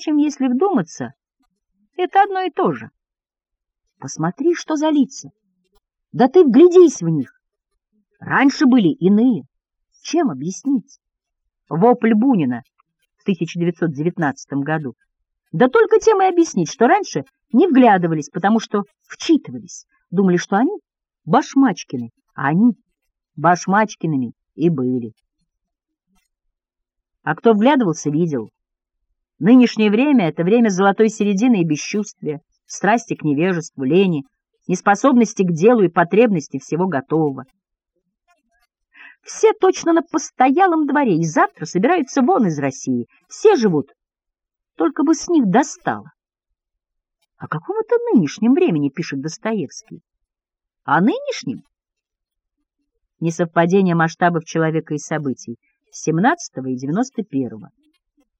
Впрочем, если вдуматься, это одно и то же. Посмотри, что за лица. Да ты вглядись в них. Раньше были иные. Чем объяснить? Вопль Бунина в 1919 году. Да только тем и объяснить, что раньше не вглядывались, потому что вчитывались, думали, что они башмачкины, а они башмачкиными и были. А кто вглядывался, видел. Нынешнее время — это время золотой середины и бесчувствия, страсти к невежеству, лени, неспособности к делу и потребности всего готового. Все точно на постоялом дворе и завтра собираются вон из России. Все живут, только бы с них достало. О каком-то нынешнем времени пишет Достоевский. О нынешнем? Несовпадение масштабов человека и событий 17 и 91 -го.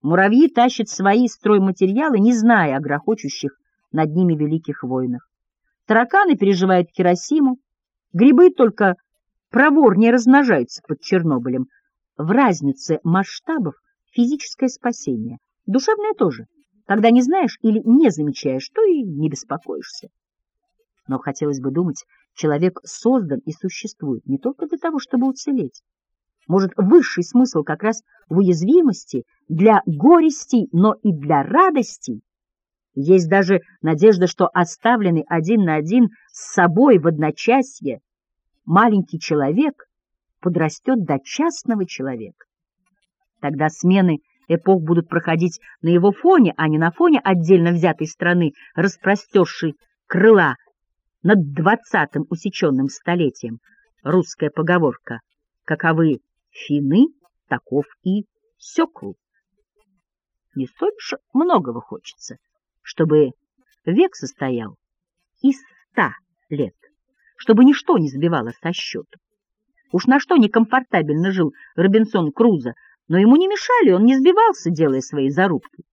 Муравьи тащат свои стройматериалы, не зная о грохочущих над ними великих войнах. Тараканы переживают Хиросиму, грибы только проворнее размножаются под Чернобылем. В разнице масштабов физическое спасение, душевное тоже. Когда не знаешь или не замечаешь, то и не беспокоишься. Но хотелось бы думать, человек создан и существует не только для того, чтобы уцелеть. Может, высший смысл как раз в уязвимости для горестей, но и для радостей. Есть даже надежда, что оставленный один на один с собой в одночасье маленький человек подрастет до частного человека. Тогда смены эпох будут проходить на его фоне, а не на фоне отдельно взятой страны, распростершей крыла над двадцатым усеченным столетием. Русская поговорка «Каковы фины, таков и секру». Не столь же многого хочется чтобы век состоял из ста лет, чтобы ничто не сбивало со счета. Уж на что некомфортабельно жил Робинсон Крузо, но ему не мешали, он не сбивался, делая свои зарубки.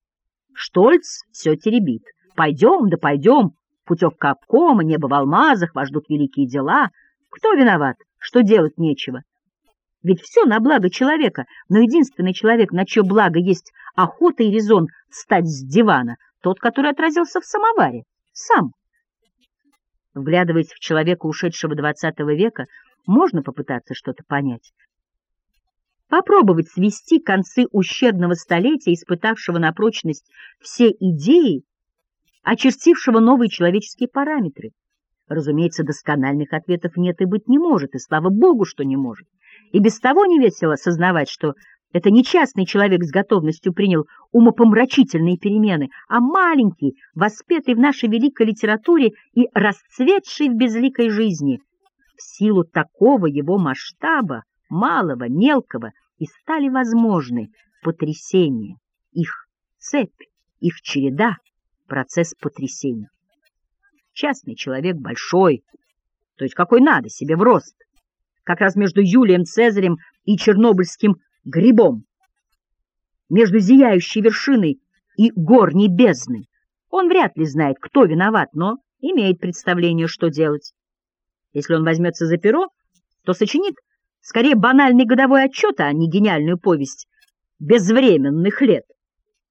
Штольц все теребит. Пойдем, да пойдем, путевка обкома, небо в алмазах, вас ждут великие дела. Кто виноват, что делать нечего? Ведь все на благо человека, но единственный человек, на чье благо есть охота и резон встать с дивана, тот, который отразился в самоваре, сам. Вглядываясь в человека ушедшего двадцатого века, можно попытаться что-то понять. Попробовать свести концы ущербного столетия, испытавшего на прочность все идеи, очертившего новые человеческие параметры. Разумеется, доскональных ответов нет и быть не может, и слава богу, что не может. И без того не весело сознавать, что это не частный человек с готовностью принял умопомрачительные перемены, а маленький, воспетый в нашей великой литературе и расцветший в безликой жизни. В силу такого его масштаба, малого, мелкого, и стали возможны потрясения, их цепь, их череда, процесс потрясений. Частный человек большой, то есть какой надо себе в рост, как раз между Юлием Цезарем и Чернобыльским грибом. Между зияющей вершиной и горней бездной. Он вряд ли знает, кто виноват, но имеет представление, что делать. Если он возьмется за перо, то сочинит скорее банальный годовой отчет, а не гениальную повесть безвременных лет.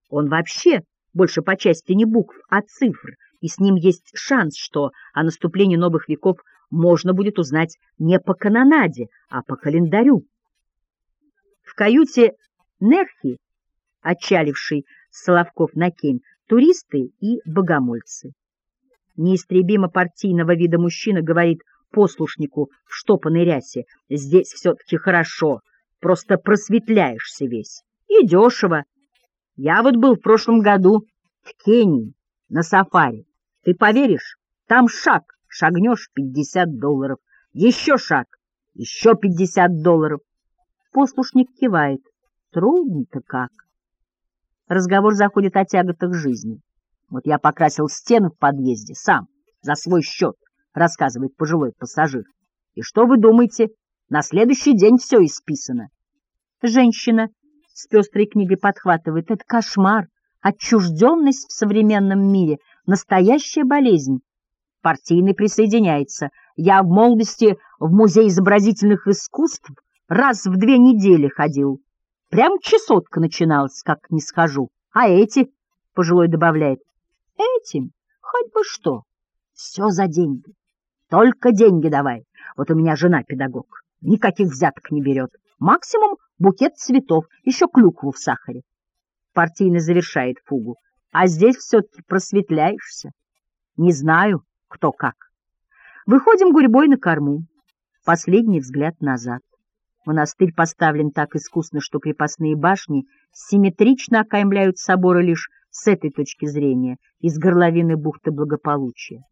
Он вообще больше по части не букв, а цифр, и с ним есть шанс, что о наступлении новых веков можно будет узнать не по канонаде, а по календарю каюте Нерхи, отчаливший Соловков на Кем, туристы и богомольцы. Неистребимо партийного вида мужчина говорит послушнику в штопанной рясе, «Здесь все-таки хорошо, просто просветляешься весь. И дешево. Я вот был в прошлом году в Кении на сафари. Ты поверишь, там шаг, шагнешь пятьдесят долларов, еще шаг, еще пятьдесят долларов. Послушник кивает. Трудно-то как. Разговор заходит о тяготах жизни. Вот я покрасил стену в подъезде сам, за свой счет, рассказывает пожилой пассажир. И что вы думаете? На следующий день все исписано. Женщина с пестрой книгой подхватывает. Это кошмар, отчужденность в современном мире, настоящая болезнь. Партийный присоединяется. Я в молодости в Музей изобразительных искусств раз в две недели ходил. Прям чесотка начиналась, как не схожу. А эти Пожилой добавляет, этим хоть бы что, все за деньги. Только деньги давай. Вот у меня жена педагог, никаких взяток не берет. Максимум букет цветов, еще клюкву в сахаре. Партийно завершает фугу. А здесь все-таки просветляешься. Не знаю, кто как. Выходим гурьбой на корму. Последний взгляд назад. Монастырь поставлен так искусно, что крепостные башни симметрично окаймляют соборы лишь с этой точки зрения, из горловины бухты благополучия.